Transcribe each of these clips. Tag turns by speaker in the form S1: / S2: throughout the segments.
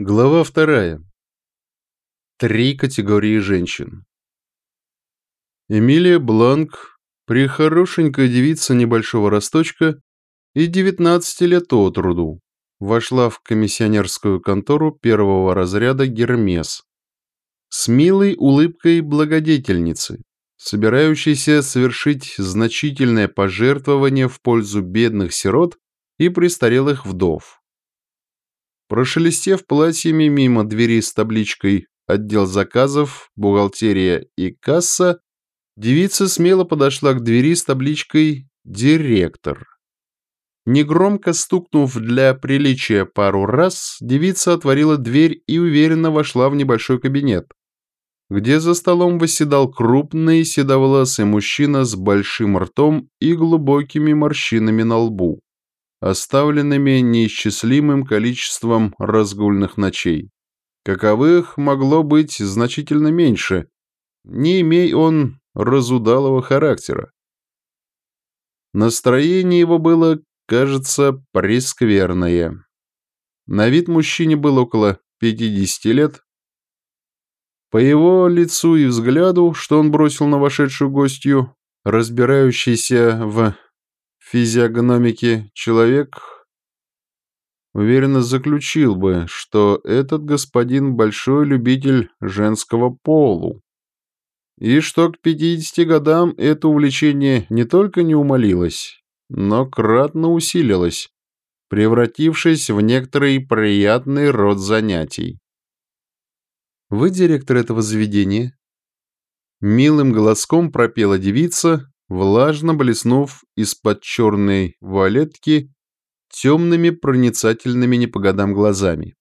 S1: Глава вторая. Три категории женщин. Эмилия Бланк, прихорошенькая девица небольшого росточка и 19 лет от роду, вошла в комиссионерскую контору первого разряда «Гермес» с милой улыбкой благодетельницы, собирающейся совершить значительное пожертвование в пользу бедных сирот и престарелых вдов. Прошелестев платьями мимо двери с табличкой «Отдел заказов», «Бухгалтерия» и «Касса», девица смело подошла к двери с табличкой «Директор». Негромко стукнув для приличия пару раз, девица отворила дверь и уверенно вошла в небольшой кабинет, где за столом восседал крупный седовласый мужчина с большим ртом и глубокими морщинами на лбу оставленными неисчислимым количеством разгульных ночей. Каковых могло быть значительно меньше, не имей он разудалого характера. Настроение его было, кажется, прескверное. На вид мужчине было около 50 лет. По его лицу и взгляду, что он бросил на вошедшую гостью, разбирающийся в физиогномики человек уверенно заключил бы, что этот господин большой любитель женского полу, и что к 50 годам это увлечение не только не умолилось, но кратно усилилось, превратившись в некоторый приятный род занятий. «Вы директор этого заведения?» Милым голоском пропела девица, влажно блеснув из-под черной вуалетки темными проницательными не по годам глазами.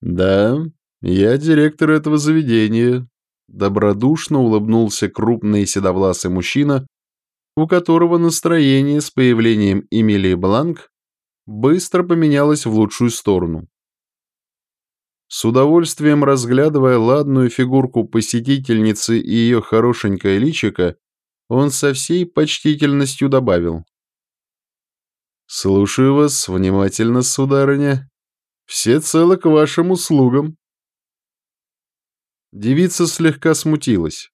S1: «Да, я директор этого заведения», — добродушно улыбнулся крупный седовласый мужчина, у которого настроение с появлением Эмилии Бланк быстро поменялось в лучшую сторону. С удовольствием разглядывая ладную фигурку посетительницы и ее хорошенькое личико, он со всей почтительностью добавил. «Слушаю вас внимательно, сударыня. Все цело к вашим услугам». Девица слегка смутилась,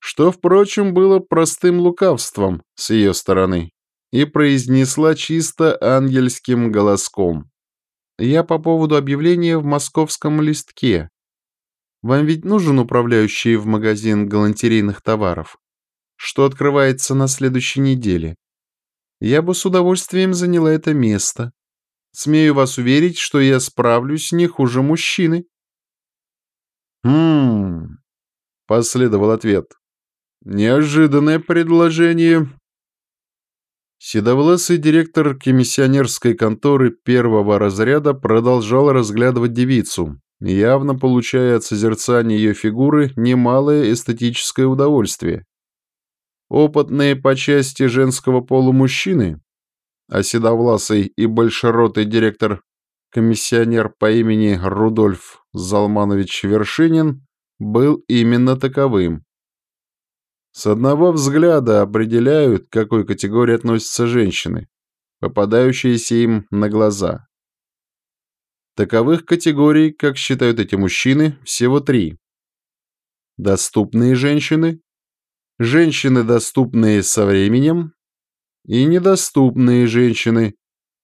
S1: что, впрочем, было простым лукавством с ее стороны, и произнесла чисто ангельским голоском. «Я по поводу объявления в московском листке. Вам ведь нужен управляющий в магазин галантерейных товаров?» Что открывается на следующей неделе. Я бы с удовольствием заняла это место. Смею вас уверить, что я справлюсь не хуже мужчины. «Хм...» — последовал ответ. «Неожиданное предложение». Седовласый директор комиссионерской конторы первого разряда продолжал разглядывать девицу, явно получая от созерцания ее фигуры немалое эстетическое удовольствие опытные по части женского пола мужчины, а седовласый и большеротый директор-комиссионер по имени Рудольф Залманович Вершинин был именно таковым. С одного взгляда определяют, к какой категории относятся женщины, попадающиеся им на глаза. Таковых категорий, как считают эти мужчины, всего три. Доступные женщины, женщины, доступные со временем, и недоступные женщины,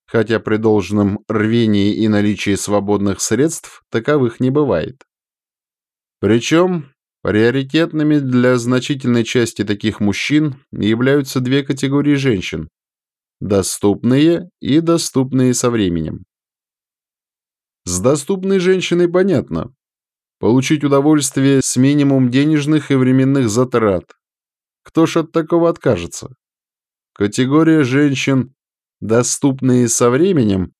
S1: хотя при должном рвении и наличии свободных средств таковых не бывает. Причем приоритетными для значительной части таких мужчин являются две категории женщин – доступные и доступные со временем. С доступной женщиной понятно. Получить удовольствие с минимум денежных и временных затрат, кто ж от такого откажется? Категория женщин, доступные со временем,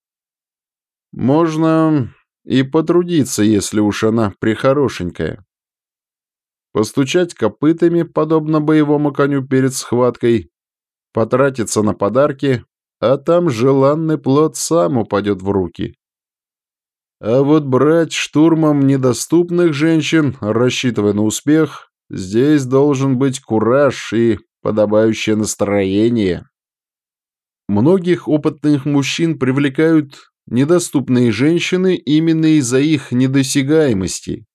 S1: можно и потрудиться, если уж она прихорошенькая. Постучать копытами, подобно боевому коню перед схваткой, потратиться на подарки, а там желанный плод сам упадет в руки. А вот брать штурмом недоступных женщин, рассчитывая на успех, Здесь должен быть кураж и подобающее настроение. Многих опытных мужчин привлекают недоступные женщины именно из-за их недосягаемости.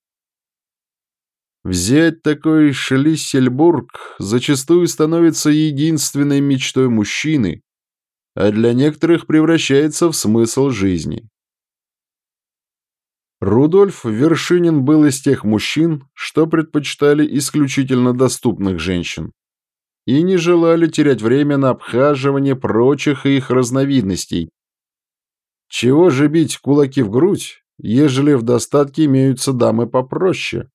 S1: Взять такой Шлиссельбург зачастую становится единственной мечтой мужчины, а для некоторых превращается в смысл жизни. Рудольф Вершинин был из тех мужчин, что предпочитали исключительно доступных женщин и не желали терять время на обхаживание прочих их разновидностей. Чего же бить кулаки в грудь, ежели в достатке имеются дамы попроще?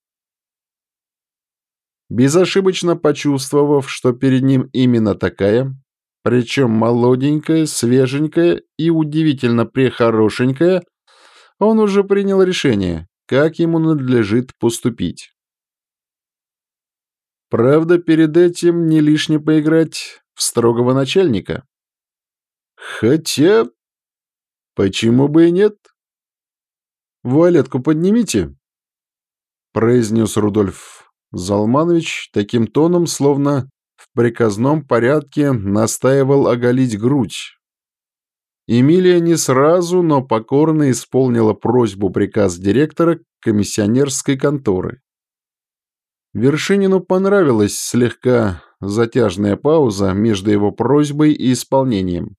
S1: Безошибочно почувствовав, что перед ним именно такая, причем молоденькая, свеженькая и удивительно прехорошенькая, он уже принял решение, как ему надлежит поступить. Правда, перед этим не лишне поиграть в строгого начальника. Хотя, почему бы и нет? «Вуалетку поднимите», — произнес Рудольф Залманович таким тоном, словно в приказном порядке настаивал оголить грудь. Эмилия не сразу, но покорно исполнила просьбу приказ директора комиссионерской конторы. Вершинину понравилась слегка затяжная пауза между его просьбой и исполнением.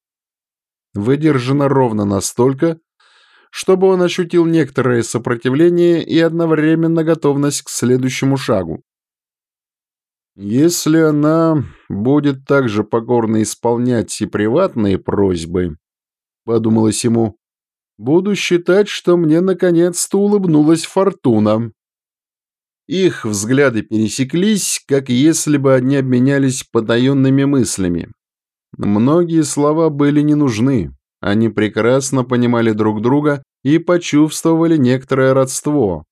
S1: Выдержана ровно настолько, чтобы он ощутил некоторое сопротивление и одновременно готовность к следующему шагу. Если она будет также покорно исполнять и приватные просьбы, подумалось ему. Буду считать, что мне наконец-то улыбнулась фортуна. Их взгляды пересеклись, как если бы они обменялись потаенными мыслями. Многие слова были не нужны. Они прекрасно понимали друг друга и почувствовали некоторое родство.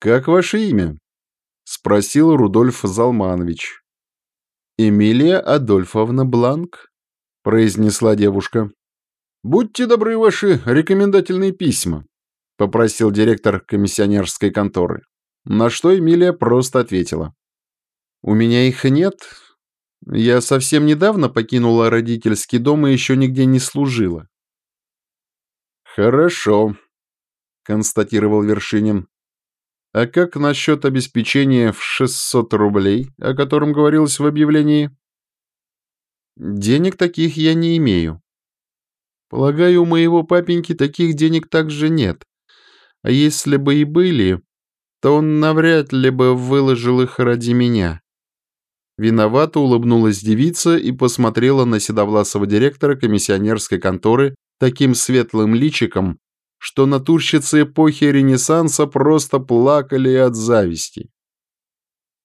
S1: «Как ваше имя?» — спросил Рудольф Залманович. «Эмилия Адольфовна Бланк», — произнесла девушка. «Будьте добры ваши рекомендательные письма», — попросил директор комиссионерской конторы. На что Эмилия просто ответила. «У меня их нет. Я совсем недавно покинула родительский дом и еще нигде не служила». «Хорошо», — констатировал Вершинин. «А как насчет обеспечения в 600 рублей, о котором говорилось в объявлении?» «Денег таких я не имею», Полагаю, у моего папеньки таких денег также нет. А если бы и были, то он навряд ли бы выложил их ради меня. Виновато улыбнулась девица и посмотрела на седовласого директора комиссионерской конторы таким светлым личиком, что натурщицы эпохи Ренессанса просто плакали от зависти.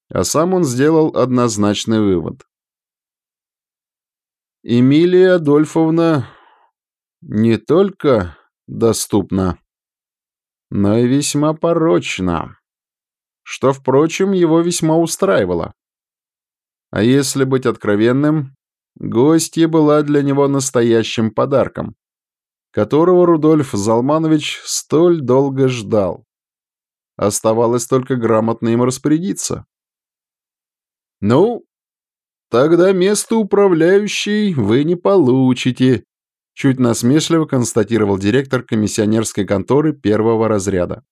S1: А сам он сделал однозначный вывод. Эмилия Адольфовна не только доступна, но и весьма порочна, что, впрочем, его весьма устраивало. А если быть откровенным, гостья была для него настоящим подарком, которого Рудольф Залманович столь долго ждал. Оставалось только грамотно им распорядиться. «Ну, тогда место управляющей вы не получите», Чуть насмешливо констатировал директор комиссионерской конторы первого разряда.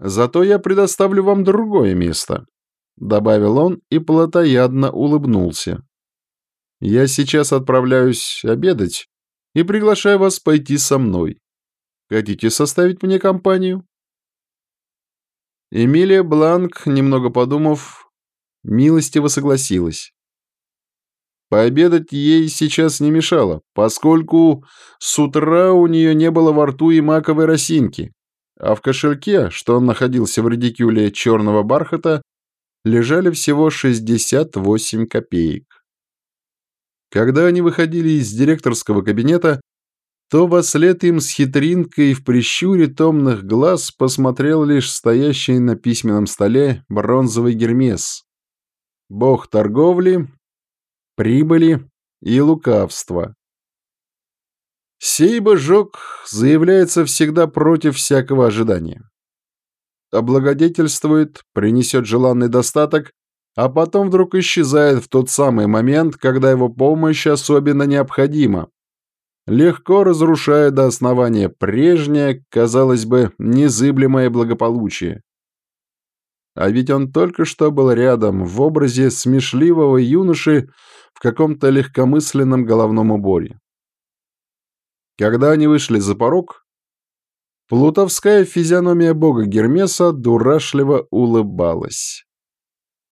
S1: «Зато я предоставлю вам другое место», — добавил он и плотоядно улыбнулся. «Я сейчас отправляюсь обедать и приглашаю вас пойти со мной. Хотите составить мне компанию?» Эмилия Бланк, немного подумав, милостиво согласилась. Пообедать ей сейчас не мешало, поскольку с утра у нее не было во рту и маковой росинки, а в кошельке, что он находился в редикюле черного бархата, лежали всего 68 копеек. Когда они выходили из директорского кабинета, то во след им с хитринкой в прищуре томных глаз посмотрел лишь стоящий на письменном столе бронзовый гермес. Бог торговли, прибыли и лукавства. Сей божок заявляется всегда против всякого ожидания. Облагодетельствует, принесет желанный достаток, а потом вдруг исчезает в тот самый момент, когда его помощь особенно необходима. легко разрушая до основания прежнее, казалось бы, незыблемое благополучие. А ведь он только что был рядом, в образе смешливого юноши в каком-то легкомысленном головном уборе. Когда они вышли за порог, плутовская физиономия бога Гермеса дурашливо улыбалась.